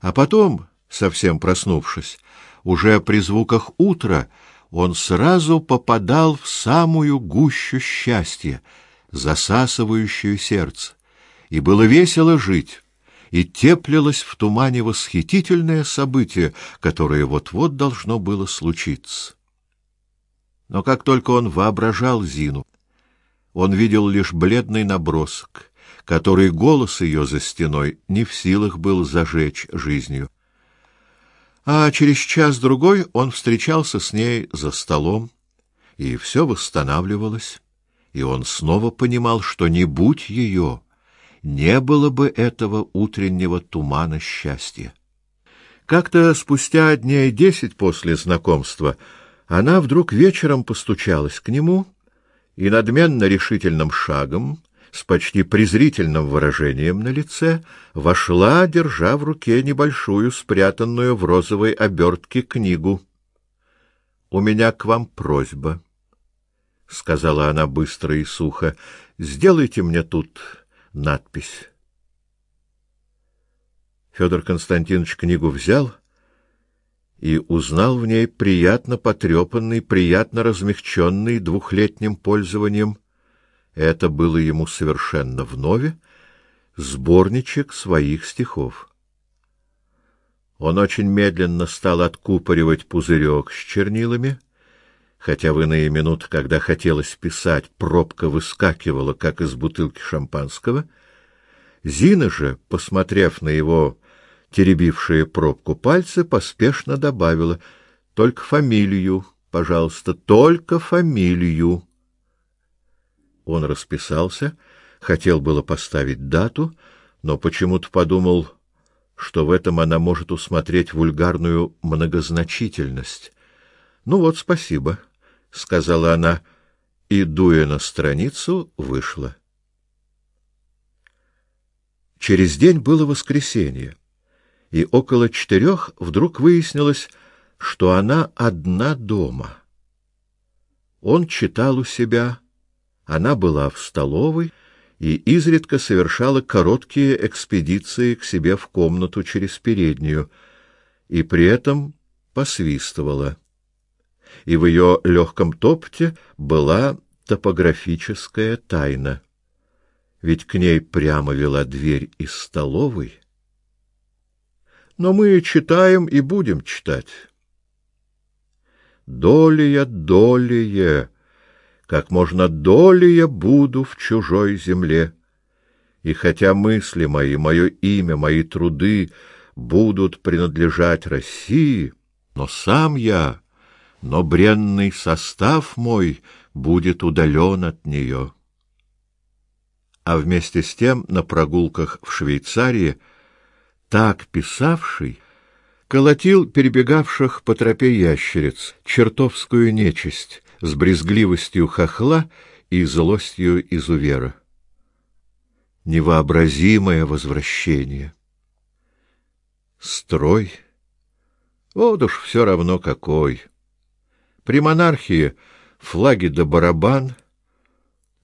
А потом, совсем проснувшись, уже при звуках утра, он сразу попадал в самую гущу счастья, засасывающую сердце. И было весело жить, и теплилось в тумане восхитительное событие, которое вот-вот должно было случиться. Но как только он воображал Зину, он видел лишь бледный набросок, который голос ее за стеной не в силах был зажечь жизнью. А через час-другой он встречался с ней за столом, и все восстанавливалось, и он снова понимал, что не будь ее, не было бы этого утреннего тумана счастья. Как-то спустя дней десять после знакомства она вдруг вечером постучалась к нему и надменно решительным шагом с почти презрительным выражением на лице, вошла, держа в руке небольшую, спрятанную в розовой обертке книгу. — У меня к вам просьба, — сказала она быстро и сухо. — Сделайте мне тут надпись. Федор Константинович книгу взял и узнал в ней приятно потрепанный, приятно размягченный двухлетним пользованием это было ему совершенно вновь, сборничек своих стихов. Он очень медленно стал откупоривать пузырек с чернилами, хотя в иные минуты, когда хотелось писать, пробка выскакивала, как из бутылки шампанского. Зина же, посмотрев на его теребившие пробку пальцы, поспешно добавила: "Только фамилию, пожалуйста, только фамилию". Он расписался, хотел было поставить дату, но почему-то подумал, что в этом она может усмотреть вульгарную многозначительность. Ну вот, спасибо, сказала она и дуя на страницу, вышла. Через день было воскресенье, и около четырех вдруг выяснилось, что она одна дома. Он читал у себя она была в столовой и изредка совершала короткие экспедиции к себе в комнату через переднюю, и при этом посвистывала. И в ее легком топте была топографическая тайна. Ведь к ней прямо вела дверь из столовой. Но мы читаем и будем читать. Долия, долия, как можно долее буду в чужой земле. И хотя мысли мои, мое имя, мои труды будут принадлежать России, но сам я, но бренный состав мой будет удален от нее. А вместе с тем на прогулках в Швейцарии так писавший колотил перебегавших по тропе ящериц, чертовскую нечисть, с брезгливостью хохла и злостью изувера. Невообразимое возвращение. Строй. Вот уж все равно какой. При монархии флаги да барабан,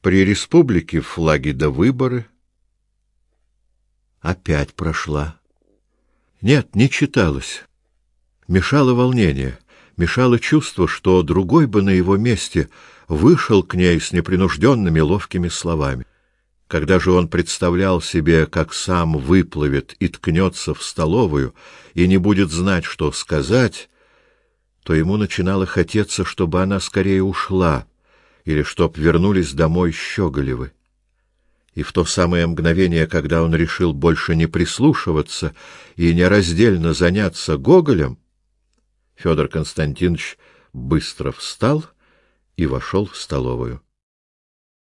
при республике флаги да выборы. Опять прошла. Нет, не читалось. Мешало волнение мешало чувство, что другой бы на его месте вышел к ней с непринужденными ловкими словами. Когда же он представлял себе, как сам выплывет и ткнется в столовую и не будет знать, что сказать, то ему начинало хотеться, чтобы она скорее ушла или чтоб вернулись домой Щеголевы. И в то самое мгновение, когда он решил больше не прислушиваться и нераздельно заняться Гоголем, Федор Константинович быстро встал и вошел в столовую.